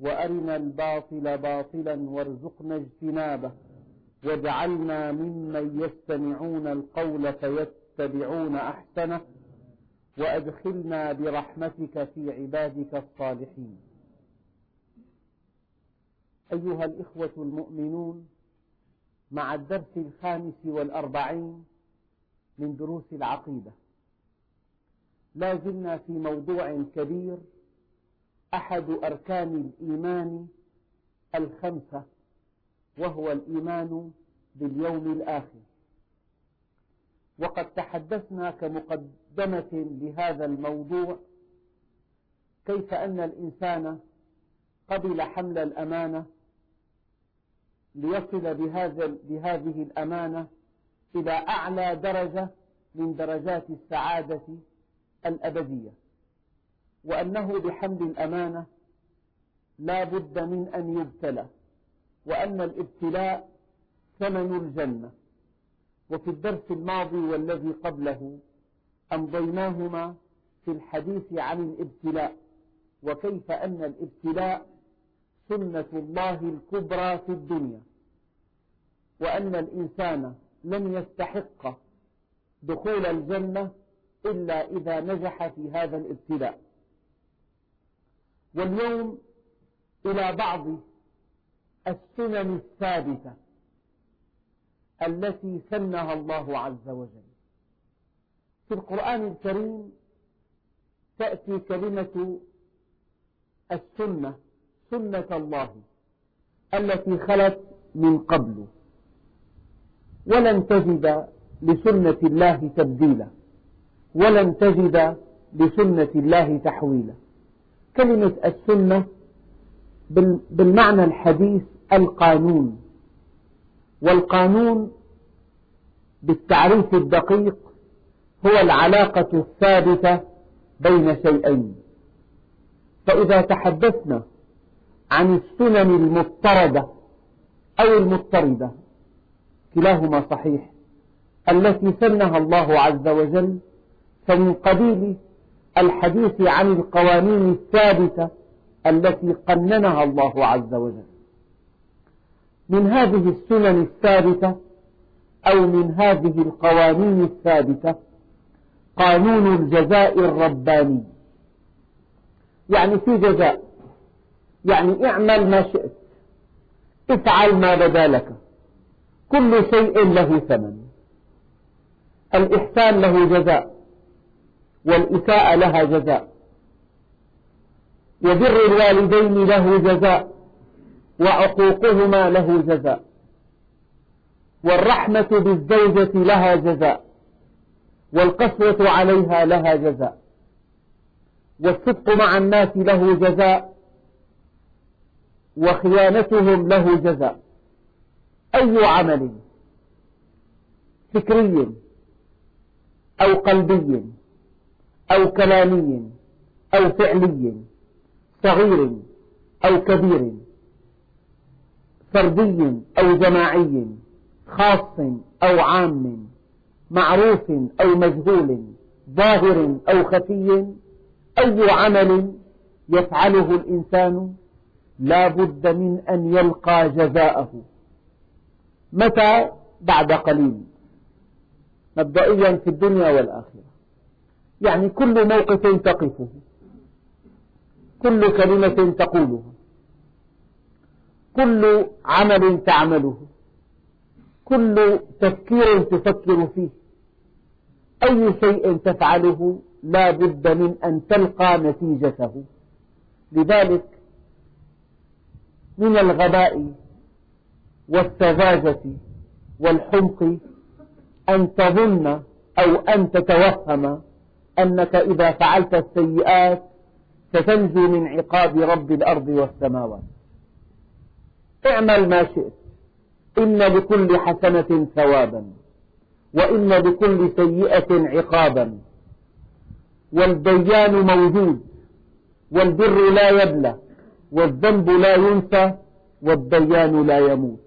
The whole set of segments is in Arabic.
وأرنا الباطل باطلا وارزقنا اجتنابه واجعلنا ممن يستمعون القول فيتبعون أحسنه وأدخلنا برحمتك في عبادك الصالحين. أيها الإخوة المؤمنون مع الدرس الخامس والأربعين من دروس العقيدة لا زلنا في موضوع كبير أحد أركان الإيمان الخمسة وهو الإيمان باليوم الآخر. وقد تحدثنا كمقدمة لهذا الموضوع كيف أن الإنسان قبل حمل الأمانة ليصل بهذا بهذه الأمانة إلى أعلى درجة من درجات السعادة الأبدية. وأنه بحمل الأمانة لا بد من أن يبتلى وأن الابتلاء ثمن الجنة. وفي الدرس الماضي والذي قبله أمضيناهما في الحديث عن الابتلاء وكيف أن الابتلاء سنة الله الكبرى في الدنيا وأن الإنسان لن يستحق دخول الجنة إلا إذا نجح في هذا الابتلاء. واليوم إلى بعض السنن الثابتة التي سنها الله عز وجل. في القرآن الكريم تأتي كلمة السنة سنة الله التي خلت من قبل ولن تجد لسنة الله تبديلا ولن تجد لسنة الله تحويلا. كلمة السنة بالمعنى الحديث القانون. والقانون بالتعريف الدقيق هو العلاقة الثابتة بين شيئين. فإذا تحدثنا عن السنن المضطردة أو المضطردة كلاهما صحيح التي سنها الله عز وجل فمن قبيل الحديث عن القوانين الثابتة التي قننها الله عز وجل. من هذه السنن الثابتة أو من هذه القوانين الثابتة قانون الجزاء الرباني. يعني في جزاء. يعني اعمل ما شئت. افعل ما بدا لك. كل شيء له ثمن. الإحسان له جزاء. والإساءة لها جزاء. وبر الوالدين له جزاء وعقوقهما له جزاء. والرحمة بالزوجة لها جزاء والقسوة عليها لها جزاء. والصدق مع الناس له جزاء وخيانتهم له جزاء. أي عمل؟ فكري أو قلبي. أو كلامي أو فعلي صغير أو كبير فردي أو جماعي خاص أو عام معروف أو مجهول ظاهر أو خفي أي عمل يفعله الإنسان لا بد من أن يلقى جزاءه. متى؟ بعد قليل. مبدئيا في الدنيا والآخرة. يعني كل موقف تقفه. كل كلمة تقولها كل عمل تعمله. كل تفكير تفكر فيه. أي شيء تفعله لا بد من أن تلقى نتيجته. لذلك من الغباء والسذاجة والحمق أن تظن أو أن تتوهم أنك إذا فعلت السيئات ستنجو من عقاب رب الأرض والسماوات. اعمل ما شئت. إن لكل حسنة ثوابا. وإن لكل سيئة عقابا. والديان موجود. والبر لا يبلى. والذنب لا ينسى. والديان لا يموت.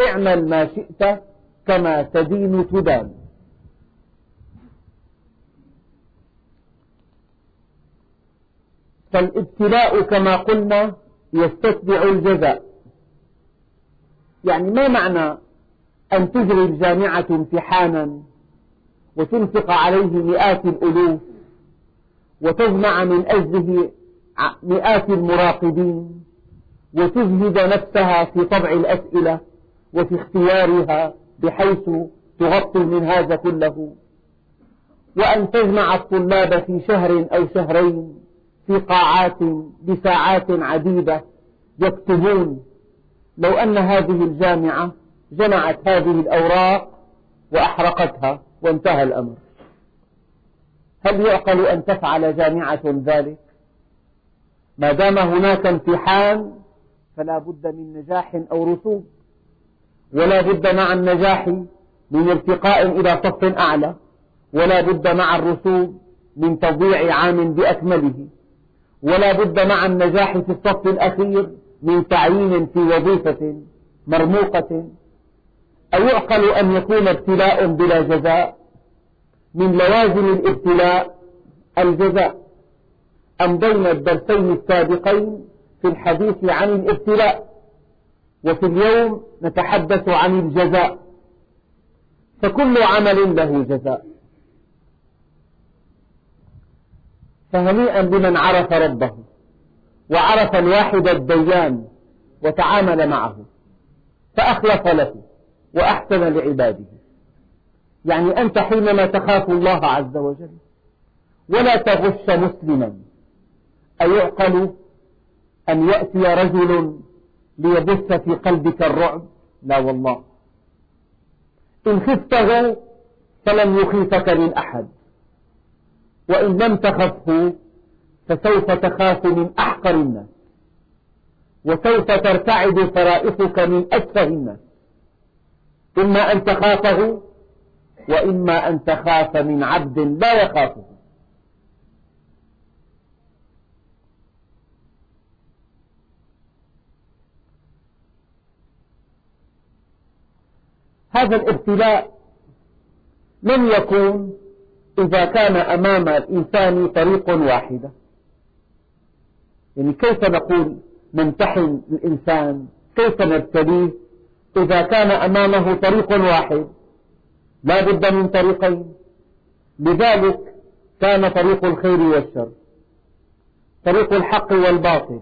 اعمل ما شئت كما تدين تدان. فالابتلاء كما قلنا يستتبع الجزاء. يعني ما معنى أن تجري الجامعة امتحانا وتنفق عليه مئات الألوف وتجمع من أجله مئات المراقبين وتجهد نفسها في طبع الأسئلة وفي اختيارها بحيث تغطي من هذا كله. وأن تجمع الطلاب في شهر أو شهرين في قاعات بساعات عديدة يكتبون. لو أن هذه الجامعة جمعت هذه الأوراق وأحرقتها وانتهى الأمر. هل يعقل أن تفعل جامعة ذلك؟ ما دام هناك امتحان فلا بد من نجاح أو رسوب ولا بد مع النجاح من ارتقاء إلى صف أعلى. ولا بد مع الرسوب من تضييع عام بأكمله. ولا بد مع النجاح في الصف الأخير من تعيين في وظيفة مرموقة أيعقل أن يكون ابتلاء بلا جزاء من لوازم الابتلاء الجزاء. أمضينا الدرسين السابقين في الحديث عن الابتلاء وفي اليوم نتحدث عن الجزاء فكل عمل له جزاء. فهنيئا بمن عرف ربه وعرف الواحد الديان وتعامل معه فأخلص له وأحسن لعباده. يعني أنت حينما تخاف الله عز وجل ولا تغش مسلما أيعقل أن يأتي رجل ليبث في قلبك الرعب؟ لا والله. إن خفته فلن يخيفك من أحد. وإن لم تخفه فسوف تخاف من أحقر الناس وسوف ترتعد فرائصك من أسفه الناس إما أن تخافه وإما أن تخاف من عبد لا يخافه هذا الابتلاء لن يكون إذا كان أمام الإنسان طريق واحدة. يعني كيف نقول نمتحن الإنسان؟ كيف نبتليه؟ إذا كان أمامه طريق واحد لا بد من طريقين. لذلك كان طريق الخير والشر طريق الحق والباطل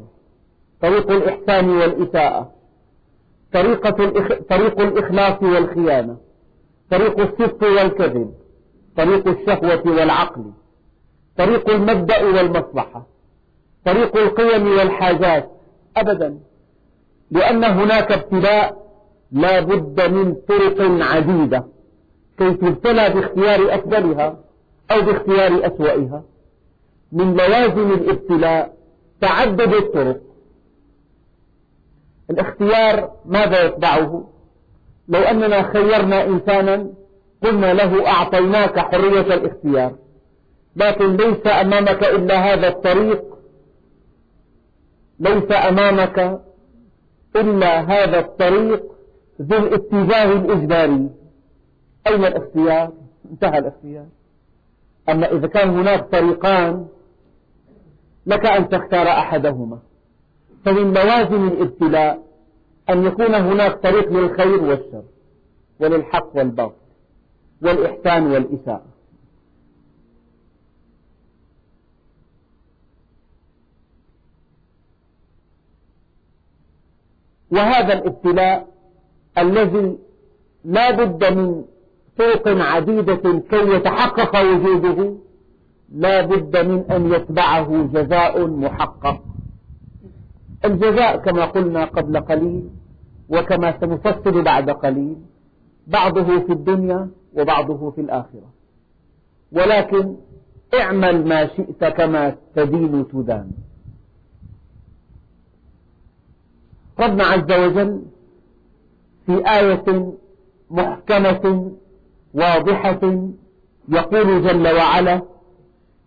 طريق الإحسان والإساءة طريقة الإخ... طريق الإخلاص والخيانة طريق الصدق والكذب. طريق الشهوة والعقل طريق المبدأ والمصلحة طريق القيم والحاجات. أبدا. لأن هناك ابتلاء لا بد من طرق عديدة كي تبتلى باختيار أفضلها أو باختيار أسوأها. من لوازم الابتلاء تعدد الطرق. الاختيار ماذا يتبعه؟ لو أننا خيرنا إنسانا قلنا له أعطيناك حرية الاختيار. لكن ليس أمامك إلا هذا الطريق. ليس أمامك إلا هذا الطريق ذو الاتجاه الإجباري. أين الاختيار؟ انتهى الاختيار. أما إذا كان هناك طريقان لك أن تختار أحدهما. فمن لوازم الابتلاء أن يكون هناك طريق للخير والشر وللحق والباطل. والإحسان والإساءة. وهذا الابتلاء الذي لا بد من طرق عديدة كي يتحقق وجوده لا بد من أن يتبعه جزاء محقق. الجزاء كما قلنا قبل قليل وكما سنفصل بعد قليل بعضه في الدنيا وبعضه في الآخرة. ولكن اعمل ما شئت كما تدين تدان. ربنا عز وجل في آية محكمة واضحة يقول جل وعلا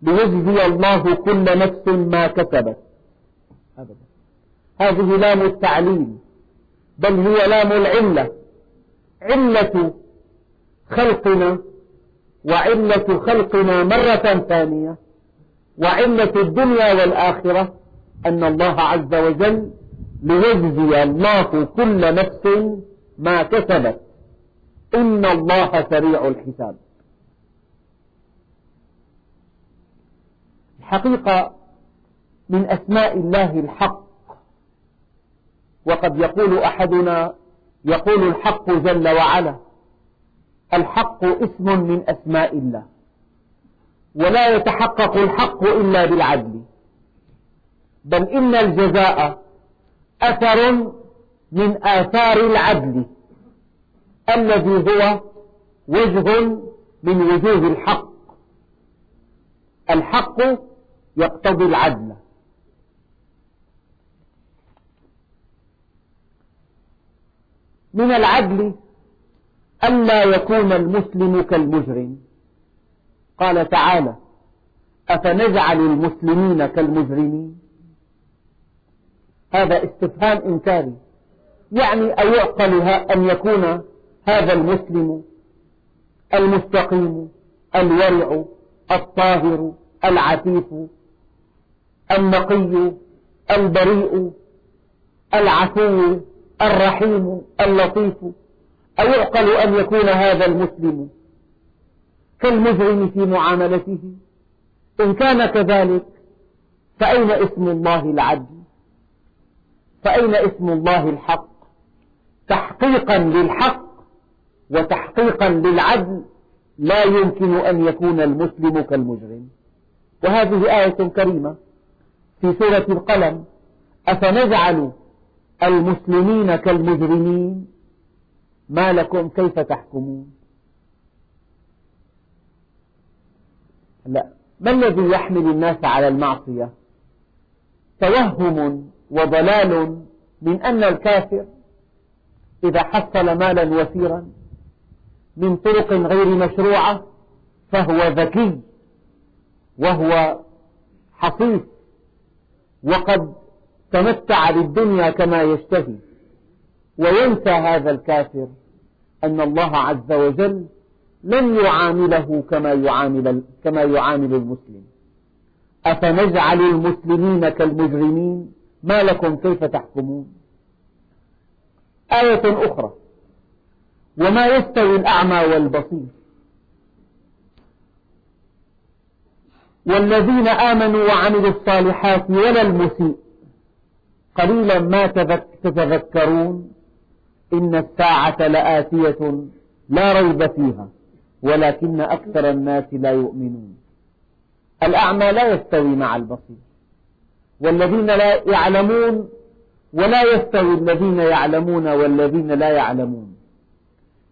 ليجزي الله كل نفس ما كسبت. أبدا. هذه لام التعليم بل هي لام العلة. علة خلقنا وعلة خلقنا مرة ثانية وعلة الدنيا والآخرة أن الله عز وجل ليجزي الله كل نفس ما كسبت. إن الله سريع الحساب. الحقيقة من أسماء الله الحق. وقد يقول أحدنا يقول الحق جل وعلا الحق اسم من أسماء الله. ولا يتحقق الحق إلا بالعدل. بل إن الجزاء أثر من آثار العدل الذي هو وجه من وجوه الحق. الحق يقتضي العدل. من العدل ألا يكون المسلم كالمجرم. قال تعالى أفنجعل المسلمين كالمجرمين؟ هذا استفهام إنكاري. يعني أيعقل أن يكون هذا المسلم المستقيم الورع الطاهر العفيف النقي البريء العفو الرحيم اللطيف. أيعقل أن يكون هذا المسلم كالمجرم في معاملته؟ إن كان كذلك فأين اسم الله العدل؟ فأين اسم الله الحق؟ تحقيقا للحق وتحقيقا للعدل لا يمكن أن يكون المسلم كالمجرم وهذه آية كريمة في سورة القلم أفنجعل المسلمين كالمجرمين؟ ما لكم كيف تحكمون؟ لا. ما الذي يحمل الناس على المعصية؟ توهم وضلال من أن الكافر إذا حصل مالا وفيرا من طرق غير مشروعة فهو ذكي وهو حصيف وقد تمتع بالدنيا كما يشتهي. وينسى هذا الكافر أن الله عز وجل لن يعامله كما يعامل, كما يعامل المسلم. أفنجعل المسلمين كالمجرمين؟ ما لكم كيف تحكمون؟ آية أخرى. وما يستوي الأعمى والبصير. والذين آمنوا وعملوا الصالحات ولا المسيء. قليلا ما تتذكرون. إن الساعة لآتية لا ريب فيها ولكن أكثر الناس لا يؤمنون. الأعمى لا يستوي مع البصير. والذين لا يعلمون ولا يستوي الذين يعلمون والذين لا يعلمون.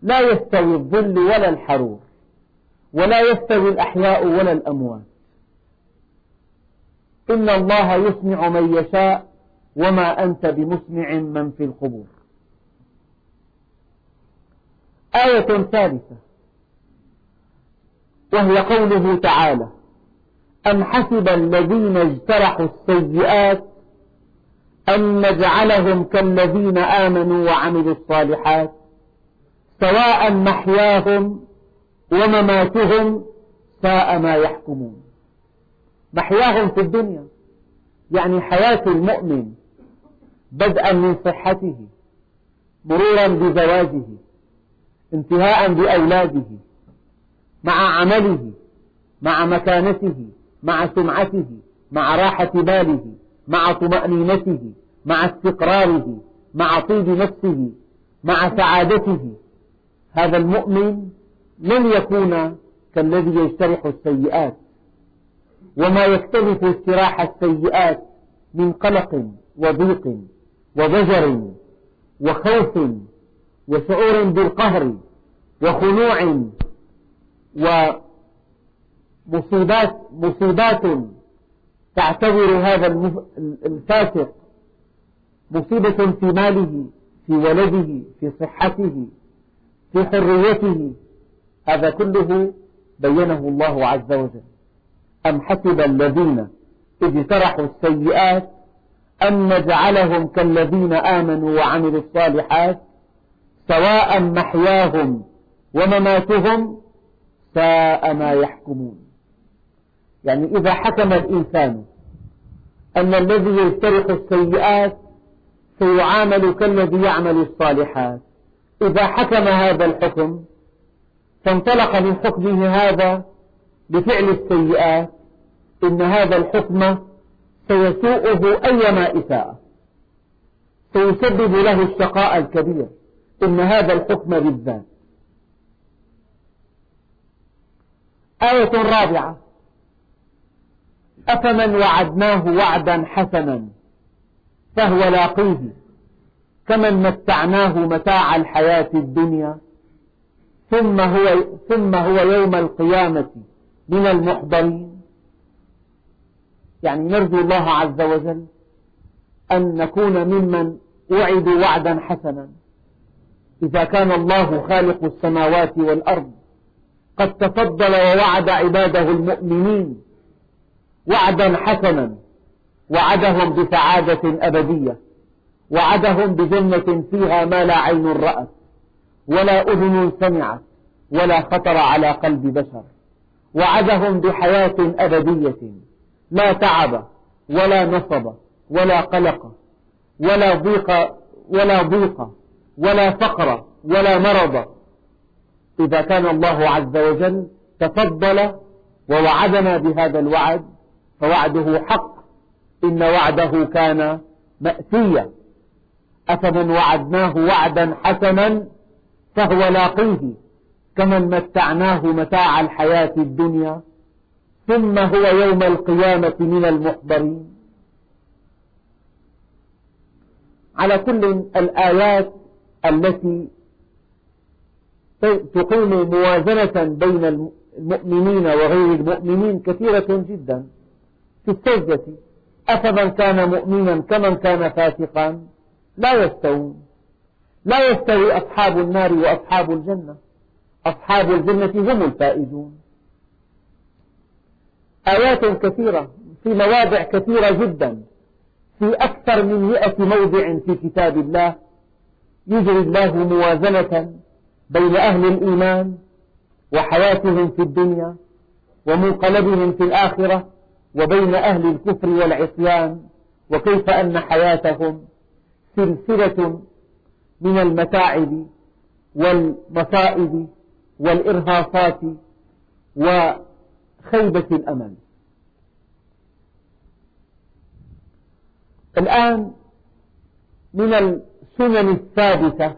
لا يستوي الظل ولا الحرور ولا يستوي الأحياء ولا الأموات. إن الله يسمع من يشاء وما أنت بمسمع من في القبور. آية ثالثة. وهي قوله تعالى أم حسب الذين اجترحوا السيئات أن نجعلهم كالذين آمنوا وعملوا الصالحات سواء محياهم ومماتهم ساء ما يحكمون. محياهم في الدنيا يعني حياة المؤمن بدءا من صحته مرورا بزواجه. انتهاء بأولاده مع عمله مع مكانته مع سمعته مع راحة باله مع طمأنينته مع استقراره مع طيب نفسه مع سعادته. هذا المؤمن لن يكون كالذي يجترح السيئات وما يكتبث استراح السيئات من قلق وضيق وضجر وخوف وشعور بالقهر وخنوع ومصيبات مصيبات تعتبر هذا الفاسق. مصيبة في ماله في ولده في صحته في حريته. هذا كله بينه الله عز وجل. أم حسب الذين اجترحوا السيئات أن نجعلهم كالذين آمنوا وعملوا الصالحات سواء محياهم ومماتهم ساء ما يحكمون. يعني إذا حكم الإنسان أن الذي يجترح السيئات سيعامل كالذي يعمل الصالحات إذا حكم هذا الحكم فانطلق من حكمه هذا بفعل السيئات إن هذا الحكم سيسوءه أيما إساءة سيسبب له الشقاء الكبير. إن هذا الحكم بالذات. آية رابعة. أفمن وعدناه وعدا حسنا فهو لاقيه. كمن متعناه متاع الحياة الدنيا ثم هو, ثم هو يوم القيامة من المحضرين. يعني نرجو الله عز وجل أن نكون ممن وعدوا وعدا حسنا. إذا كان الله خالق السماوات والأرض قد تفضل ووعد عباده المؤمنين وعدا حسنا وعدهم بسعادة أبدية وعدهم بجنة فيها ما لا عين رأت ولا أذن سمعت ولا خطر على قلب بشر وعدهم بحياة أبدية لا تعب ولا نصب ولا قلق ولا ضيق ولا ضيق. ولا فقر ولا مرض. إذا كان الله عز وجل تفضل ووعدنا بهذا الوعد فوعده حق. إن وعده كان مأتيا. أفمن وعدناه وعدا حسنا فهو لاقيه. كمن متعناه متاع الحياة الدنيا ثم هو يوم القيامة من المحضرين. على كل الآيات التي تقيم موازنة بين المؤمنين وغير المؤمنين كثيرة جدا. في السجدة أفمن كان مؤمنا كمن كان فاسقا؟ لا يستوون. لا يستوي أصحاب النار وأصحاب الجنة. أصحاب الجنة هم الفائزون. آيات كثيرة في مواضع كثيرة جدا. في أكثر من مئة موضع في كتاب الله. يجري الله موازنة بين أهل الإيمان وحياتهم في الدنيا ومنقلبهم في الآخرة وبين أهل الكفر والعصيان وكيف أن حياتهم سلسلة من المتاعب والمصائب والإرهاصات وخيبة الأمل. الآن من السنن الثابتة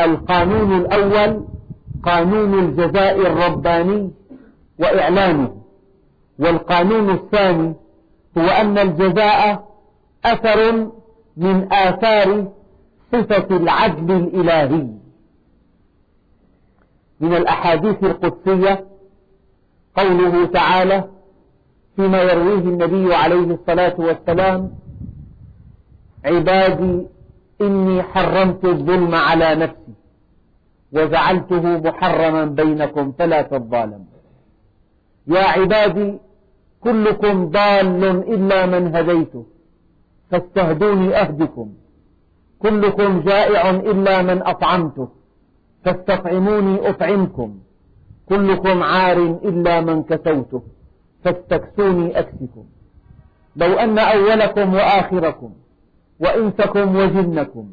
القانون الأول قانون الجزاء الرباني وإعلانه والقانون الثاني هو أن الجزاء أثر من آثار صفة العدل الإلهي. من الأحاديث القدسية قوله تعالى فيما يرويه النبي عليه الصلاة والسلام عبادي إني حرمت الظلم على نفسي وجعلته محرما بينكم فلا تظالموا. يا عبادي كلكم ضال إلا من هديته فاستهدوني أهدكم. كلكم جائع إلا من أطعمته فاستطعموني أطعمكم. كلكم عار إلا من كسوته فاستكسوني أكسكم. لو أن أولكم وآخركم وإنسكم وجنكم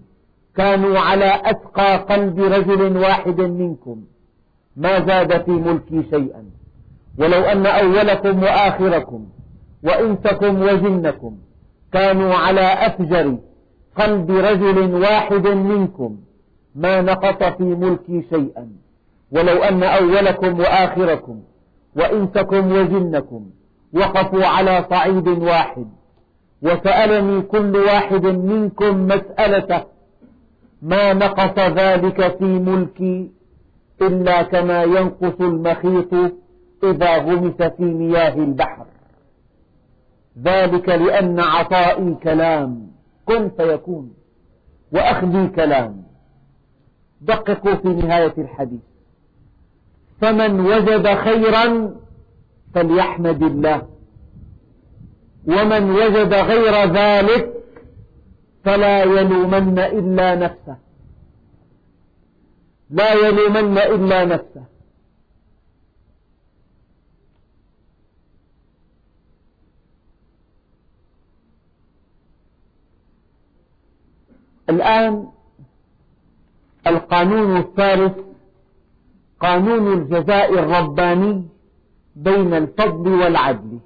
كانوا على أتقى قلب رجل واحد منكم ما زاد في ملكي شيئا. ولو أن أولكم وآخركم وإنسكم وجنكم كانوا على أفجر قلب رجل واحد منكم ما نقص في ملكي شيئا. ولو أن أولكم وآخركم وإنسكم وجنكم وقفوا على صعيد واحد. وسألني كل واحد منكم مسألته ما نقص ذلك في ملكي إلا كما ينقص المخيط إذا غمس في مياه البحر. ذلك لأن عطائي كلام. كن فيكون وأخذي كلام. دققوا في نهاية الحديث. فمن وجد خيرا فليحمد الله. ومن وجد غير ذلك فلا يلومن إلا نفسه. لا يلومن إلا نفسه. الآن القانون الثالث قانون الجزاء الرباني بين الفضل والعدل.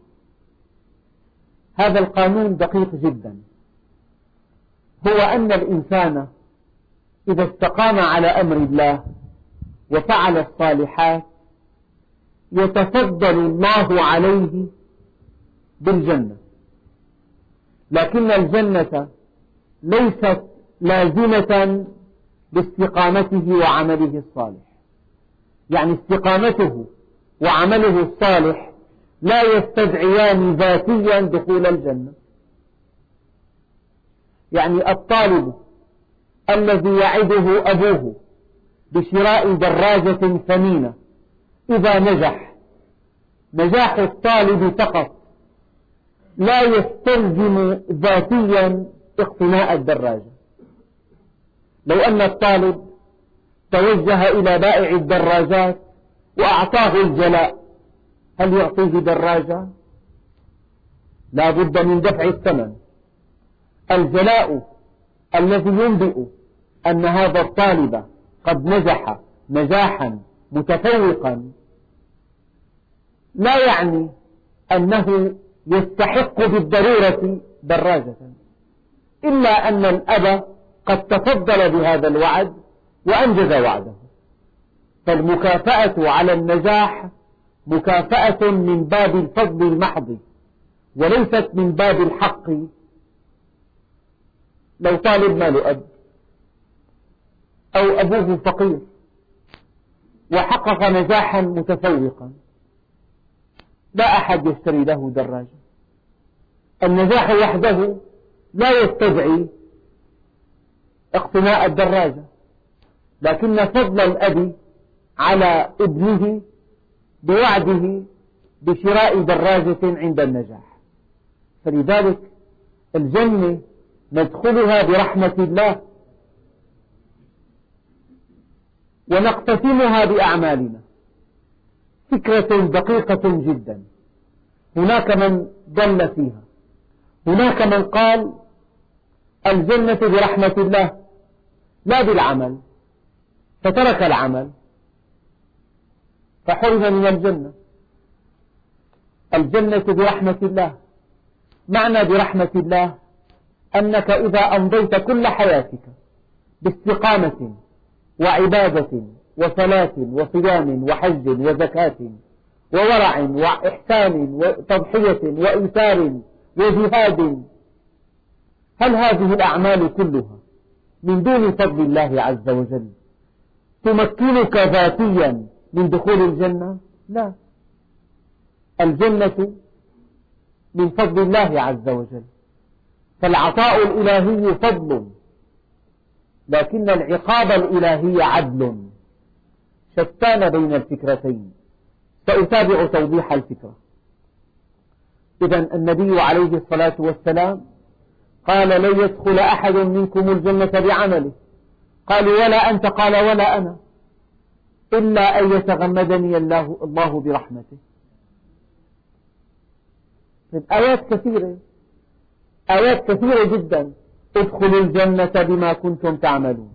هذا القانون دقيق جدا. هو أن الإنسان إذا استقام على أمر الله وفعل الصالحات يتفضل الله عليه بالجنة. لكن الجنة ليست لازمة باستقامته وعمله الصالح. يعني استقامته وعمله الصالح لا يستدعيان ذاتيا دخول الجنة. يعني الطالب الذي يعده أبوه بشراء دراجة ثمينة إذا نجح. نجاح الطالب فقط. لا يستلزم ذاتيا اقتناء الدراجة. لو أن الطالب توجه إلى بائع الدراجات وأعطاه الجلاء هل يعطيه دراجة؟ لا بد من دفع الثمن. الجلاء الذي ينبئ أن هذا الطالب قد نجح نجاحا متفوقا لا يعني أنه يستحق بالضرورة دراجة. إلا أن الأب قد تفضل بهذا الوعد وأنجز وعده. فالمكافأة على النجاح مكافأة من باب الفضل المحض وليست من باب الحق. لو طالب ما له أب أو أبوه فقير وحقق نجاحا متفوقا لا أحد يشتري له دراجة. النجاح وحده لا يستدعي اقتناء الدراجة لكن فضل الأب على ابنه بوعده بشراء دراجة عند النجاح. فلذلك الجنة ندخلها برحمة الله ونقتسمها بأعمالنا. فكرة دقيقة جدا. هناك من ضل فيها. هناك من قال الجنة برحمة الله لا بالعمل. فترك العمل. فحرم من الجنة. الجنة برحمة الله. معنى برحمة الله أنك إذا أمضيت كل حياتك باستقامة وعبادة وصلاة وصيام وحج وزكاة وورع وإحسان وتضحية وإيثار وجهاد هل هذه الأعمال كلها من دون فضل الله عز وجل تمكنك ذاتيا من دخول الجنة؟ لا. الجنة من فضل الله عز وجل. فالعطاء الإلهي فضل لكن العقاب الإلهي عدل. شتان بين الفكرتين. سأتابع توضيح الفكرة. إذا النبي عليه الصلاة والسلام قال لن يدخل أحد منكم الجنة بعمله. قالوا ولا أنت. قال ولا أنا. إلا أن يتغمدني الله, الله برحمته. آيات كثيرة. آيات كثيرة جدا. ادخلوا الجنة بما كنتم تعملون.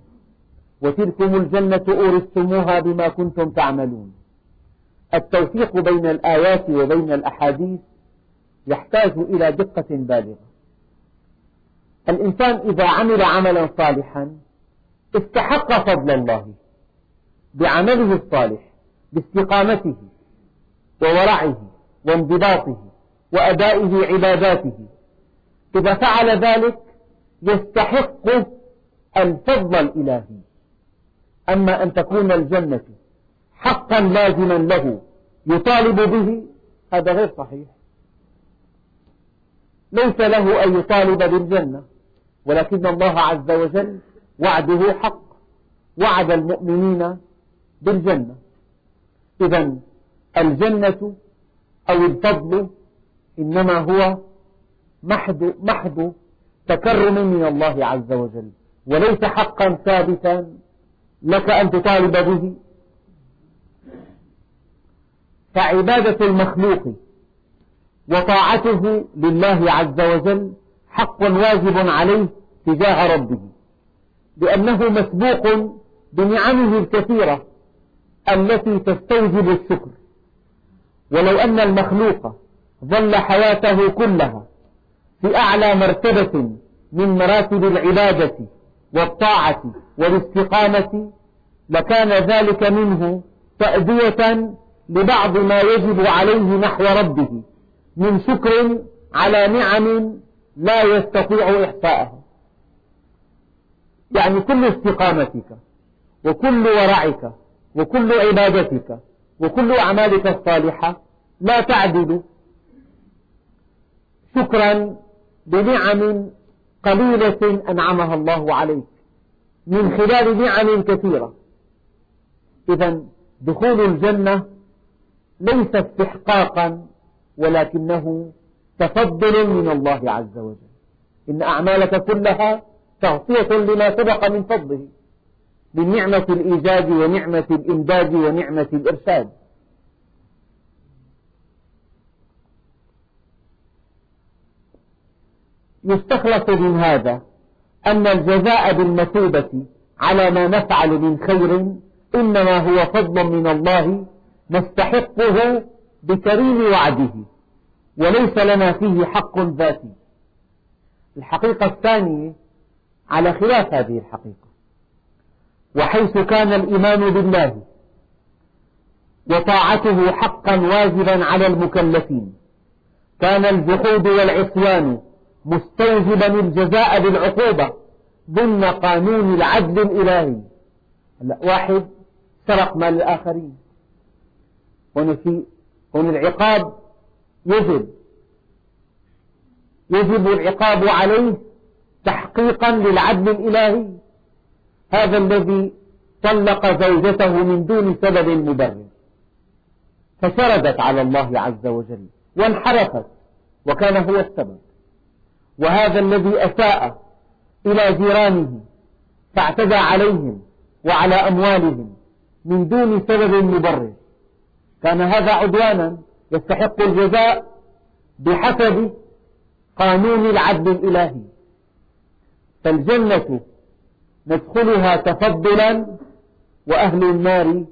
وتلكم الجنة أورثتموها بما كنتم تعملون. التوفيق بين الآيات وبين الأحاديث يحتاج إلى دقة بالغة. الإنسان إذا عمل عملا صالحا استحق فضل الله. بعمله الصالح باستقامته وورعه وانضباطه وأدائه عباداته. إذا فعل ذلك يستحق الفضل الإلهي. أما أن تكون الجنة حقا لازما له يطالب به هذا غير صحيح. ليس له أن يطالب بالجنة ولكن الله عز وجل وعده حق. وعد المؤمنين بالجنة. إذا الجنة أو الفضل إنما هو محض, محض تكرم من الله عز وجل. وليس حقا ثابتا لك أن تطالب به. فعبادة المخلوق وطاعته لله عز وجل حق واجب عليه تجاه ربه لأنه مسبوق بنعمه الكثيرة. التي تستوجب الشكر. ولو أن المخلوق ظل حياته كلها في أعلى مرتبة من مراتب العبادة والطاعة والاستقامة لكان ذلك منه تأدية لبعض ما يجب عليه نحو ربه من شكر على نعم لا يستطيع إحصاءها يعني كل استقامتك وكل ورعك وكل عبادتك وكل أعمالك الصالحة لا تعدل شكرا بنعم قليلة أنعمها الله عليك. من خلال نعم كثيرة. إذا دخول الجنة ليس استحقاقا ولكنه تفضل من الله عز وجل. إن أعمالك كلها تغطية لما سبق من فضله. من نعمة الإيجاد ونعمة الإمداد ونعمة الإرشاد. يستخلص من هذا أن الجزاء بالمثوبة على ما نفعل من خير إنما هو فضل من الله نستحقه بكريم وعده وليس لنا فيه حق ذاتي. الحقيقة الثانية على خلاف هذه الحقيقة. وحيث كان الإيمان بالله وطاعته حقا واجبا على المكلفين. كان الجحود والعصيان مستوجبا الجزاء بالعقوبة ضمن قانون العدل الإلهي. واحد سرق مال الآخرين. هون في هون العقاب يجب يجب العقاب عليه تحقيقا للعدل الإلهي. هذا الذي طلق زوجته من دون سبب مبرر. فشردت على الله عز وجل وانحرفت وكان هو السبب. وهذا الذي أساء إلى جيرانه فاعتدى عليهم وعلى أموالهم من دون سبب مبرر. كان هذا عدوانا يستحق الجزاء بحسب قانون العدل الإلهي. فالجنة ندخلها تفضلا وأهل النار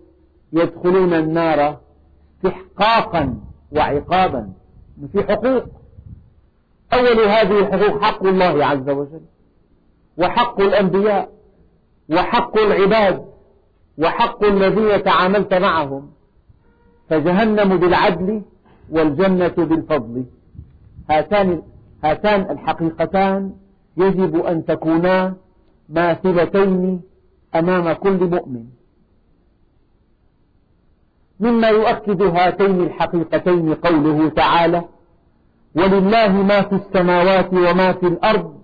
يدخلون النار استحقاقا وعقابا. في حقوق. أول هذه الحقوق حق الله عز وجل وحق الأنبياء وحق العباد وحق الذين تعاملت معهم. فجهنم بالعدل والجنة بالفضل. هاتان, هاتان الحقيقتان يجب أن تكونا ماثلتين أمام كل مؤمن. مما يؤكد هاتين الحقيقتين قوله تعالى ولله ما في السماوات وما في الأرض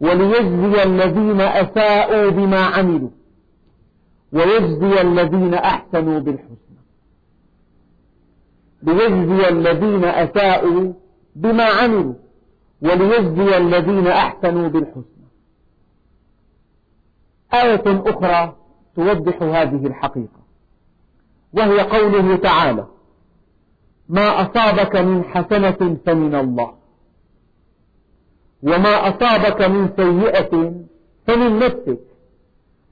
وليجزي الذين أساءوا بما عملوا ويجزي الذين أحسنوا بالحسنى. ليجزي الذين أساءوا بما عملوا وليجزي الذين أحسنوا بالحسنى. آية أخرى توضح هذه الحقيقة وهي قوله تعالى ما أصابك من حسنة فمن الله وما أصابك من سيئة فمن نفسك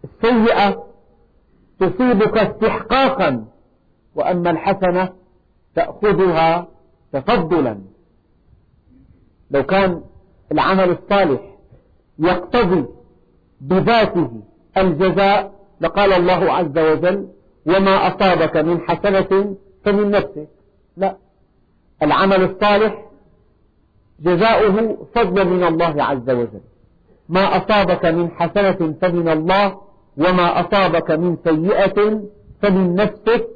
السيئة تصيبك استحقاقا وأما الحسنة تأخذها تفضلا. لو كان العمل الصالح يقتضي بذاته الجزاء لقال الله عز وجل وما أصابك من حسنة فمن نفسك. لا. العمل الصالح جزاؤه فضل من الله عز وجل. ما أصابك من حسنة فمن الله وما أصابك من سيئة فمن نفسك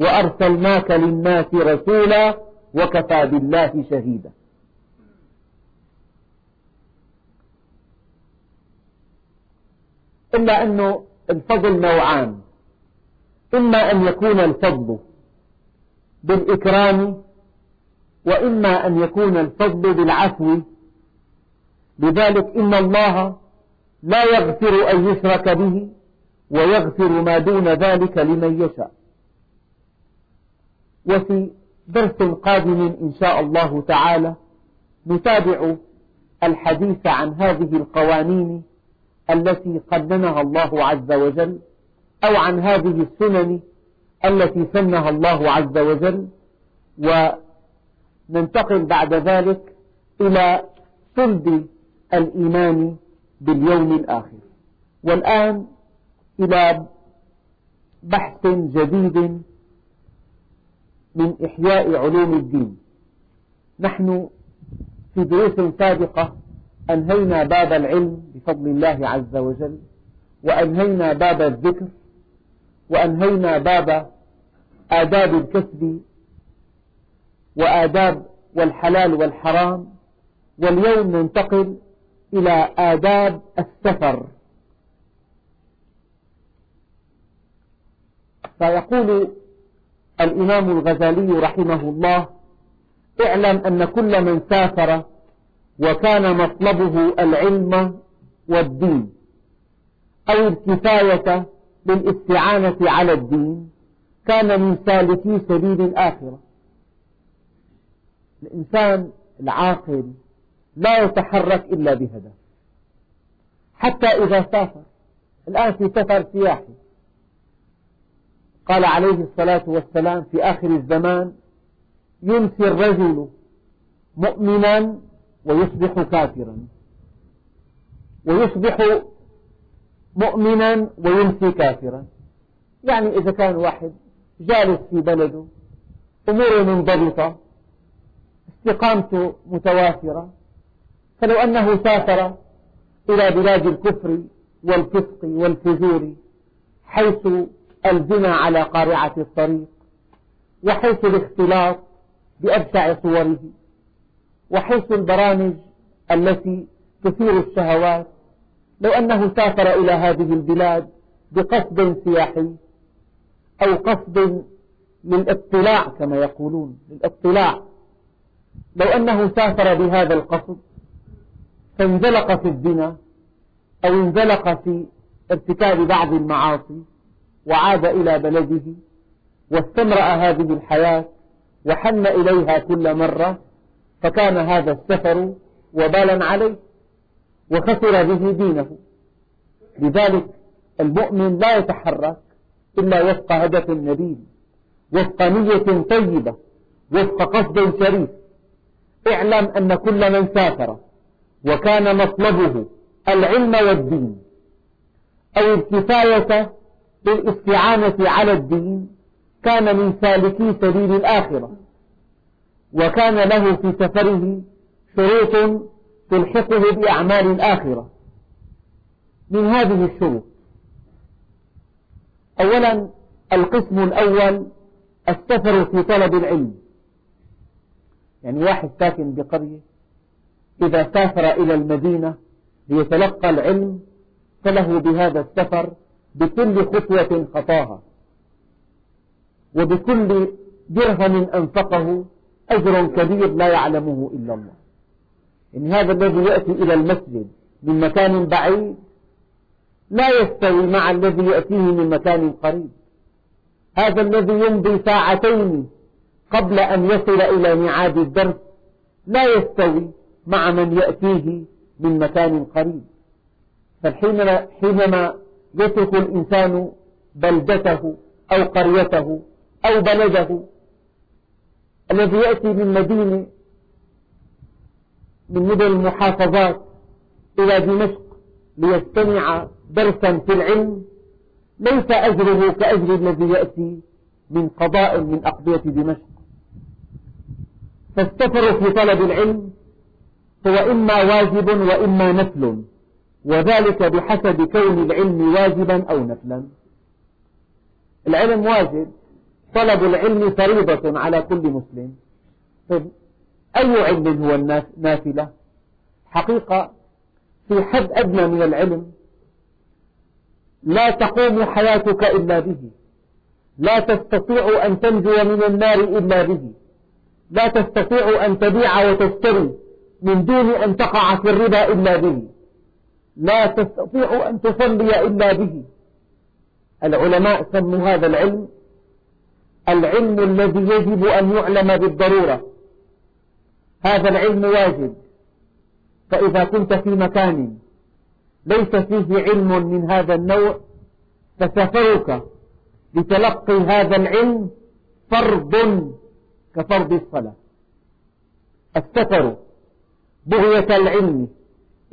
وأرسلناك للناس رسولا وكفى بالله شهيدا. إلا أن الفضل نوعان. إما أن يكون الفضل بالإكرام وإما أن يكون الفضل بالعفو. لذلك إن الله لا يغفر أن يشرك به ويغفر ما دون ذلك لمن يشاء. وفي درس قادم إن شاء الله تعالى نتابع الحديث عن هذه القوانين التي قننها الله عز وجل أو عن هذه السنن التي سنها الله عز وجل. وننتقل بعد ذلك إلى صلب الإيمان باليوم الآخر. والآن إلى بحث جديد من إحياء علوم الدين. نحن في دروس سابقة أنهينا باب العلم بفضل الله عز وجل وأنهينا باب الذكر وأنهينا باب آداب الكسب وآداب والحلال والحرام واليوم ننتقل إلى آداب السفر. فيقول الإمام الغزالي رحمه الله اعلم أن كل من سافر وكان مطلبه العلم والدين أو الكفاية للاستعانة على الدين كان من سالكي سبيل الآخرة. الإنسان العاقل لا يتحرك إلا بهدف. حتى إذا سافر الآن في سفر سياحي. قال عليه الصلاة والسلام في آخر الزمان يمسي الرجل مؤمنا ويصبح كافرا. ويصبح مؤمنا ويمسي كافرا. يعني إذا كان واحد جالس في بلده أموره منضبطة استقامته متوافرة فلو أنه سافر إلى بلاد الكفر والفسق والفجور حيث الزنا على قارعة الطريق وحيث الاختلاط بأبشع صوره. وحيث البرامج التي تثير الشهوات. لو أنه سافر إلى هذه البلاد بقصد سياحي أو قصد للاطلاع كما يقولون للاطلاع. لو أنه سافر بهذا القصد فانزلق في الزنا أو انزلق في ارتكاب بعض المعاصي وعاد إلى بلده واستمرأ هذه الحياة وحن إليها كل مرة فكان هذا السفر وبالا عليه وخسر به دينه. لذلك المؤمن لا يتحرك إلا وفق هدف نبيل وفق نية طيبة وفق قصد شريف. اعلم أن كل من سافر وكان مطلبه العلم والدين أو الكفاية بالاستعانة على الدين كان من سالكي سبيل الآخرة. وكان له في سفره شروط تلحقه بأعمال الآخرة من هذه الشروط. أولا القسم الأول السفر في طلب العلم. يعني واحد ساكن بقرية إذا سافر إلى المدينة ليتلقى العلم فله بهذا السفر بكل خطوة خطاها وبكل درهم أنفقه أجر كبير لا يعلمه إلا الله. إن هذا الذي يأتي إلى المسجد من مكان بعيد لا يستوي مع الذي يأتيه من مكان قريب. هذا الذي يمضي ساعتين قبل أن يصل إلى ميعاد الدرس لا يستوي مع من يأتيه من مكان قريب. فحينما يترك الإنسان بلدته أو قريته أو بلده الذي يأتي من مدينة من مدن المحافظات إلى دمشق ليستمع درسا في العلم ليس أجره كأجر الذي يأتي من قضاء من أقضية دمشق. فالسفر في طلب العلم هو إما واجب وإما نفل وذلك بحسب كون العلم واجبا أو نفلا. العلم واجب طلب العلم فريضة على كل مسلم. طيب أي علم هو النافلة حقيقة في حد أدنى من العلم لا تقوم حياتك إلا به لا تستطيع أن تنجو من النار إلا به لا تستطيع أن تبيع وتشتري من دون أن تقع في الربا إلا به لا تستطيع أن تصلي إلا به. العلماء سموا هذا العلم العلم الذي يجب أن يعلم بالضرورة. هذا العلم واجب. فإذا كنت في مكان ليس فيه علم من هذا النوع فسفرك لتلقي هذا العلم فرض كفرض الصلاة. السفر بغية العلم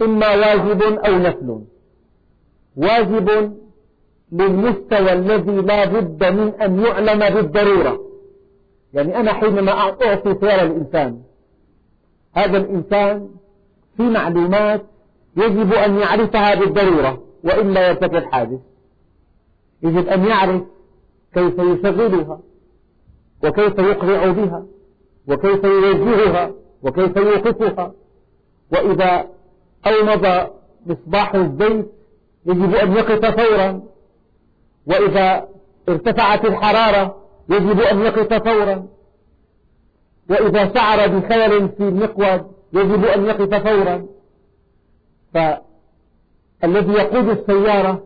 إما واجب أو نفل. واجب للمستوى الذي لا بد من أن يعلم بالضرورة. يعني أنا حينما أعطي خيار الإنسان هذا الإنسان في معلومات يجب أن يعرفها بالضرورة وإلا يرتكب حادث يجب أن يعرف كيف يشغلها وكيف يقرع بها وكيف يوجهها وكيف يوقفها. وإذا أومض مصباح الزيت يجب أن يقف فورا. وإذا ارتفعت الحرارة يجب أن يقف فورا. وإذا شعر بخير في المقود يجب أن يقف فورا. فالذي يقود السيارة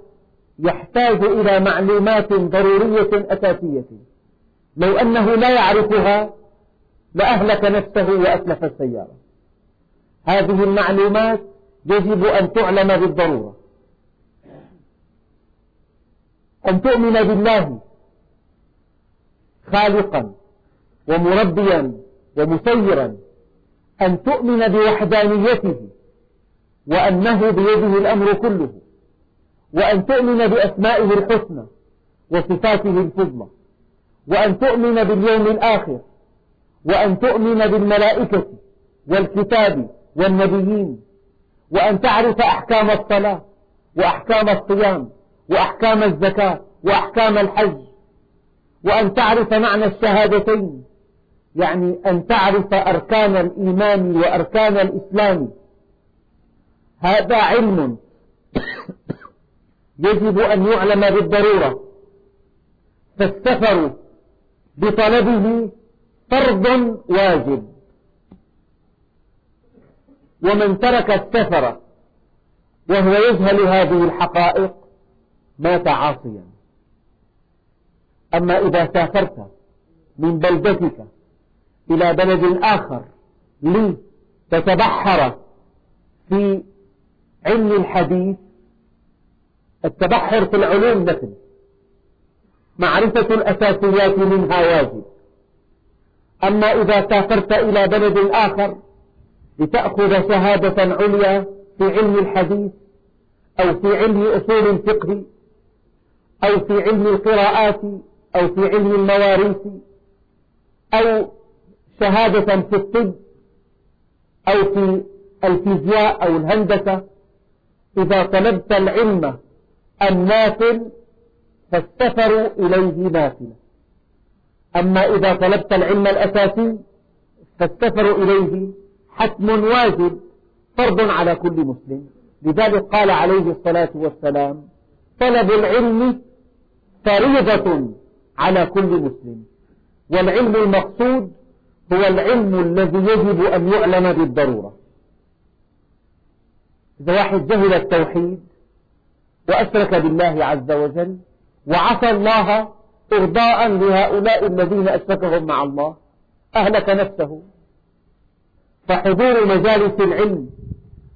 يحتاج إلى معلومات ضرورية أساسية. لو أنه لا يعرفها لأهلك نفسه وأتلف السيارة. هذه المعلومات يجب أن تعلم بالضرورة. أن تؤمن بالله خالقا ومربيا ومسيرا أن تؤمن بوحدانيته وأنه بيده الأمر كله وأن تؤمن بأسمائه الحسنى وصفاته الفضلى وأن تؤمن باليوم الآخر وأن تؤمن بالملائكة والكتاب والنبيين وأن تعرف أحكام الصلاة وأحكام الصيام وأحكام الزكاة وأحكام الحج. وأن تعرف معنى الشهادتين. يعني أن تعرف أركان الإيمان وأركان الإسلام. هذا علم. يجب أن يعلم بالضرورة. فالسفر بطلبه فرض واجب. ومن ترك السفر وهو يجهل هذه الحقائق مات عاصيا. أما إذا سافرت من بلدتك إلى بلد آخر لتتبحر في علم الحديث التبحر في العلوم مثل معرفة الأساسيات منها واجب. أما إذا سافرت إلى بلد آخر لتأخذ شهادة عليا في علم الحديث أو في علم أصول الفقه أو في علم القراءات أو في علم المواريث أو شهادة في الطب أو في الفيزياء أو الهندسة. إذا طلبت العلم النافل فالسفر إليه نافلة. أما إذا طلبت العلم الأساسي فالسفر إليه حتم واجب فرض على كل مسلم. لذلك قال عليه الصلاة والسلام طلب العلم فريضة على كل مسلم. والعلم المقصود هو العلم الذي يجب أن يعلم بالضرورة. إذا واحد جهل التوحيد وأشرك بالله عز وجل وعصى الله إرضاء لهؤلاء الذين أشركهم مع الله أهلك نفسه. فحضور مجالس العلم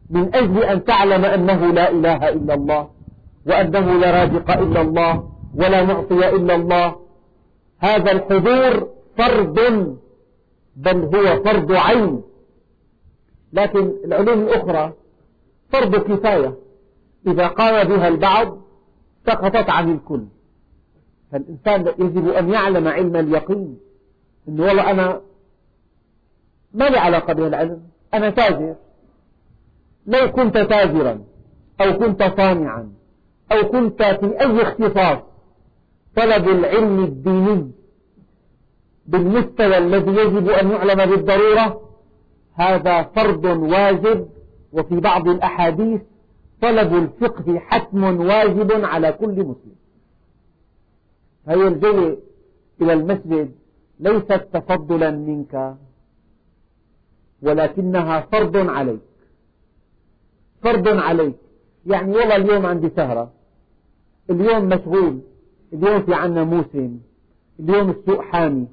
من أجل أن تعلم أنه لا إله إلا الله وأنه لا رازق إلا الله ولا معطي إلا الله. هذا الحضور فرض بل هو فرض عين. لكن العلوم الأخرى فرض كفاية. إذا قام بها البعض سقطت عن الكل. فالإنسان يجب أن يعلم علم اليقين. أنه والله أنا ما لي علاقة بالعلم أنا تاجر. لو كنت تاجرا أو كنت صانعا أو كنت في أي اختصاص طلب العلم الديني بالمستوى الذي يجب أن يعلم بالضرورة هذا فرض واجب وفي بعض الأحاديث طلب الفقه حتم واجب على كل مسلم. هي الجوة إلى المسجد ليست تفضلا منك ولكنها فرض عليك. فرض عليك. يعني والله اليوم عندي سهرة اليوم مشغول اليوم في عنا موسم اليوم السوق حامي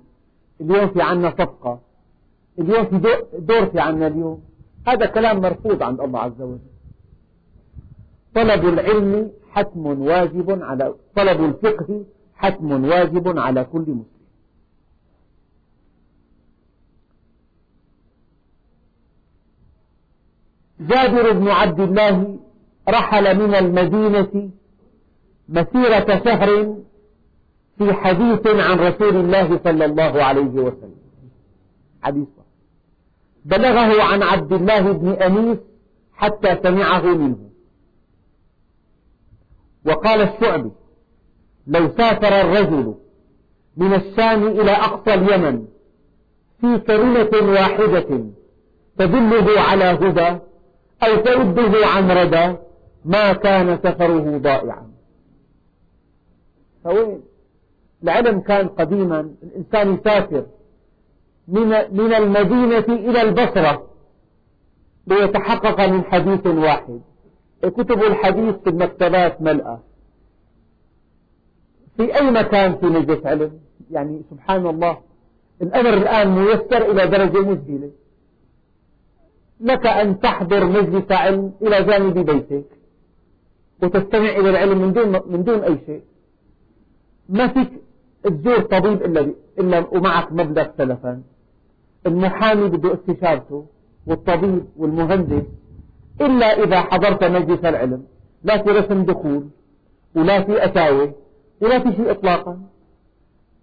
اليوم في عنا صفقة اليوم في دور في عنا اليوم. هذا كلام مرفوض عند الله عز وجل. طلب العلم حتم واجب على طلب الفقه حتم واجب على كل مسلم. جابر بن عبد الله رحل من المدينة مسيرة شهر في حديث عن رسول الله صلى الله عليه وسلم. حديث بلغه عن عبد الله بن أنيس حتى سمعه منه. وقال الشعبي لو سافر الرجل من الشام إلى أقصى اليمن في كلمة واحدة تدله على هدى أو ترده عن ردى ما كان سفره ضائعا. فوين؟ العلم كان قديما الإنسان يسافر من, المدينة إلى البصرة ليتحقق من حديث واحد. كتب الحديث في المكتبات ملأة. في أي مكان في مجلس علم؟ يعني سبحان الله الأمر الآن ميسر إلى درجة مذهلة لك أن تحضر مجلس علم إلى جانب بيتك وتستمع إلى العلم من دون, من دون أي شيء. ما فيك تزور طبيب إلا, إلا ومعك مبلغ تلفا المحامي بده استشارته والطبيب والمهندس إلا إذا حضرت مجلس العلم. لا في رسم دخول ولا في أتاوي ولا في شيء إطلاقا.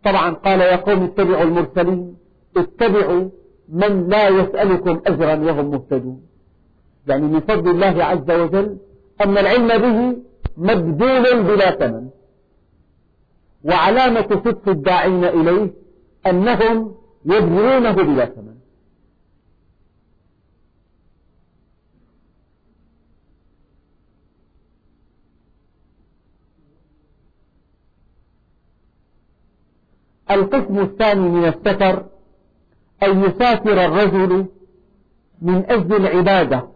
طبعا قال يا قوم اتبعوا المرسلين اتبعوا من لا يسألكم أجرا وهم مهتدون. يعني من فضل الله عز وجل أن العلم به مبذول بلا ثمن. وعلامة صدق الداعين إليه أنهم يبذلونه بلا ثمن. القسم الثاني من السفر أن يسافر الرجل من أجل العبادة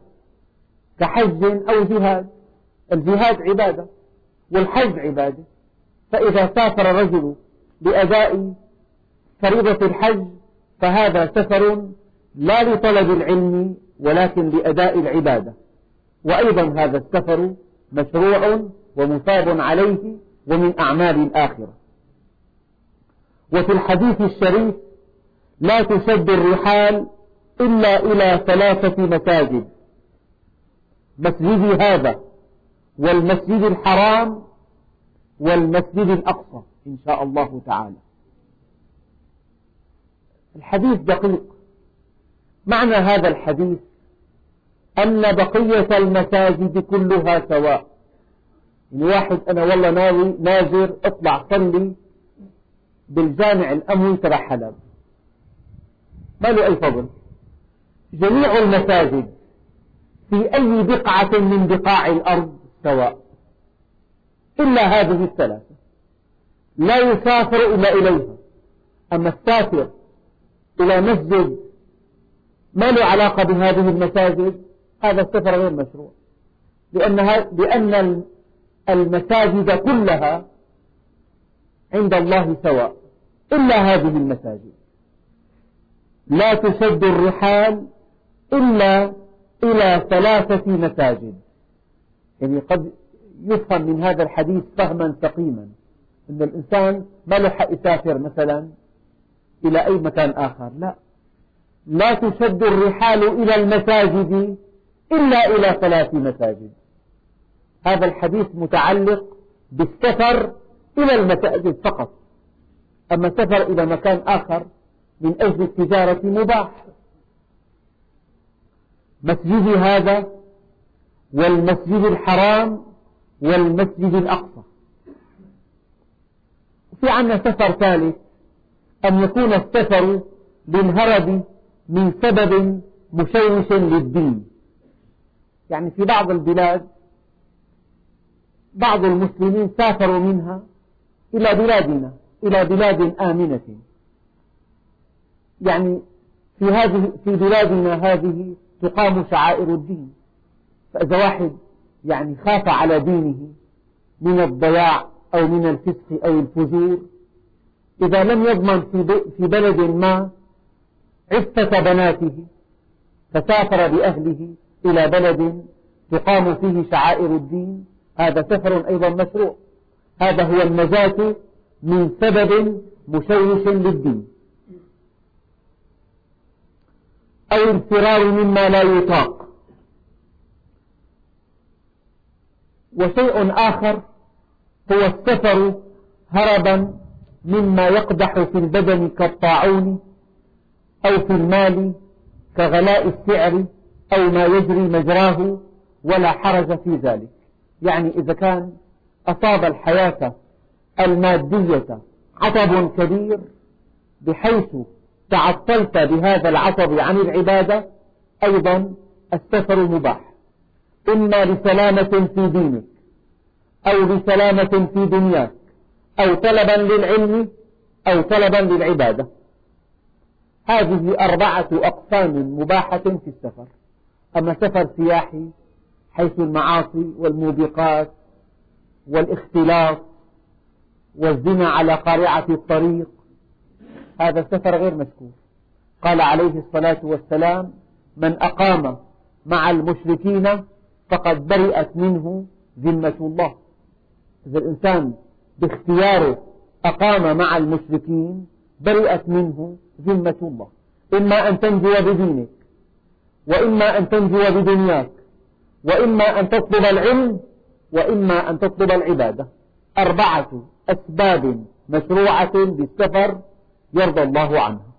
كحج أو جهاد. الجهاد عبادة والحج عبادة. فإذا سافر الرجل لأداء فريضة الحج فهذا سفر لا لطلب العلم ولكن لأداء العبادة. وأيضا هذا السفر مشروع ومثاب عليه ومن أعمال الآخرة. وفي الحديث الشريف لا تشد الرحال إلا إلى ثلاثة مساجد. مسجدي هذا والمسجد الحرام والمسجد الأقصى إن شاء الله تعالى. الحديث دقيق. معنى هذا الحديث أن بقية المساجد كلها سواء. يعني واحد أنا والله ناوي نازر اطلع صلي بالجامع الأموي تبع حلب. ما له أي فضل. جميع المساجد في أي بقعة من بقاع الأرض سواء. إلا هذه الثلاثة. لا يسافر إلا إليها. أما السافر إلى مسجد ما له علاقة بهذه المساجد هذا السفر غير مشروع. لأن المساجد كلها عند الله سواء إلا هذه المساجد. لا تشد الرحال إلا إلى ثلاثة مساجد. يعني قد يفهم من هذا الحديث فهما سقيما أن الإنسان ما له حق يسافر مثلا إلى أي مكان آخر. لا. لا تشد الرحال إلى المساجد إلا إلى ثلاث مساجد. هذا الحديث متعلق بالسفر إلى المساجد فقط. أما السفر إلى مكان آخر من أجل التجارة مباح. مسجدي هذا والمسجد الحرام والمسجد الأقصى. في عنا سفر ثالث أن يكون السفر للهرب من سبب مشوش للدين. يعني في بعض البلاد بعض المسلمين سافروا منها إلى بلادنا إلى بلاد آمنة. يعني في هذه في بلادنا هذه تقام شعائر الدين. فإذا واحد يعني خاف على دينه من الضياع أو من الفسق أو الفجور. إذا لم يضمن في بلد ما عفة بناته فسافر بأهله إلى بلد تقام فيه شعائر الدين. هذا سفر أيضا مشروع. هذا هو النجاة من سبب مشوش للدين. أو الفرار مما لا يطاق. وشيء آخر هو السفر هربا مما يقدح في البدن كالطاعون أو في المال كغلاء السعر أو ما يجري مجراه ولا حرج في ذلك. يعني إذا كان أصاب الحياة المادية عطب كبير بحيث تعطلت بهذا العطب عن العبادة أيضا السفر مباح. إما لسلامة في دينك أو لسلامة في دنياك أو طلبا للعلم أو طلبا للعبادة. هذه أربعة أقسام مباحة في السفر. أما سفر سياحي حيث المعاصي والموبقات والاختلاط والزنا على قارعة الطريق هذا السفر غير مشكور. قال عليه الصلاة والسلام من أقام مع المشركين فقد برئت منه ذمة الله. إذا الإنسان باختياره أقام مع المشركين برئت منه ذمة الله. إما أن تنجو بدينك وإما أن تنجو بدنياك وإما أن تطلب العلم وإما أن تطلب العبادة. أربعة أسباب مشروعة بالسفر يرضى الله عنها.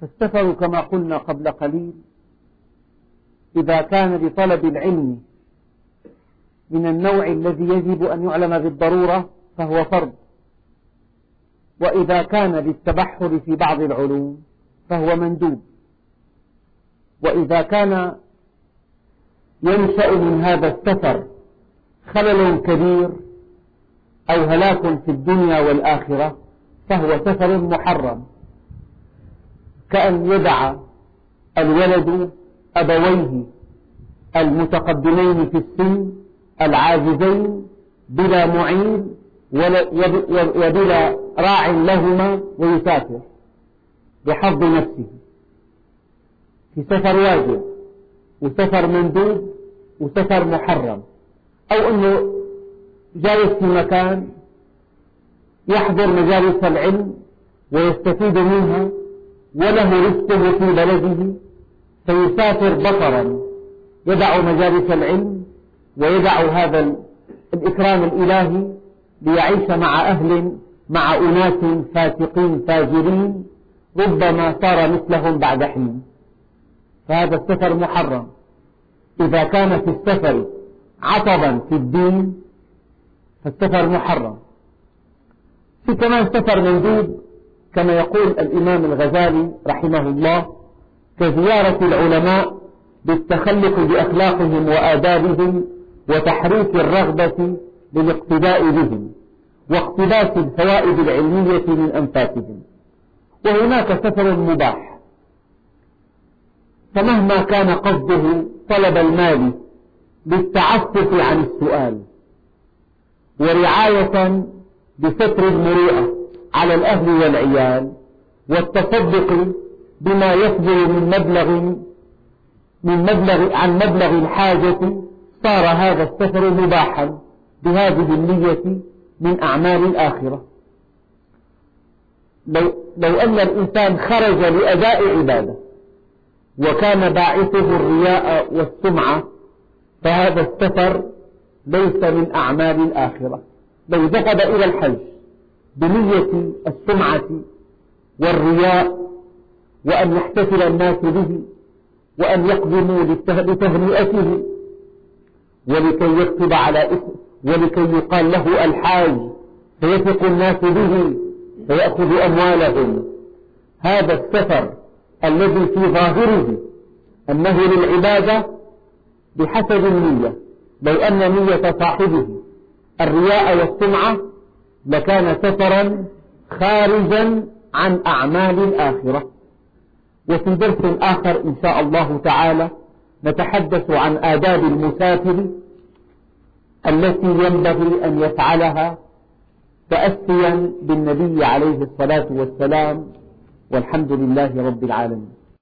فالسفر كما قلنا قبل قليل. إذا كان لطلب العلم من النوع الذي يجب أن يعلم بالضرورة فهو فرض. وإذا كان للتبحر في بعض العلوم فهو مندوب. وإذا كان ينشأ من هذا السفر خلل كبير أو هلاك في الدنيا والآخرة فهو سفر محرم. كأن يدع الولد أبويه المتقدمين في السن العاجزين بلا معين وبلا راع لهما ويسافر بحظ نفسه. في سفر واجب وسفر مندوب وسفر محرم. أو أنه جالس في مكان يحضر مجالس العلم ويستفيد منها وله رزقه في بلده فيسافر بطرا يدع مجالس العلم ويدع هذا الإكرام الإلهي ليعيش مع أهل مع أناس فاسقين فاجرين ربما صار مثلهم بعد حين. فهذا السفر محرم. إذا كان في السفر عطبا في الدين فالسفر محرم. في كمان سفر مندوب كما يقول الإمام الغزالي رحمه الله كزيارة العلماء بالتخلق بأخلاقهم وآدابهم وتحريك الرغبة للاقتداء بهم واقتباس الفوائد العلمية من أنفاسهم. وهناك سفر مباح. فمهما كان قصده طلب المال للتعفف عن السؤال ورعاية بستر المروءة على الأهل والعيال والتصدق بما يصدر من مبلغ من مبلغ عن مبلغ الحاجة صار هذا السفر مباحا بهذه النية من أعمال الآخرة. لو, لو أن الإنسان خرج لأداء عبادة وكان باعثه الرياء والسمعة فهذا السفر ليس من أعمال الآخرة. لو ذهب إلى الحج بنية السمعة والرياء وأن يحتفل الناس به وأن يقدموا لتهنئته ولكي يكتب على اسم ولكي يقال له الحاج. فيثق الناس به فيأخذ أموالهم. هذا السفر الذي في ظاهره أنه للعبادة بحسب النية لو أن نية صاحبه الرياء والسمعة لكان سفرا خارجا عن أعمال الآخرة. وفي درس آخر إن شاء الله تعالى نتحدث عن آداب المسافر التي ينبغي أن يفعلها تأسيا بالنبي عليه الصلاة والسلام والحمد لله رب العالمين.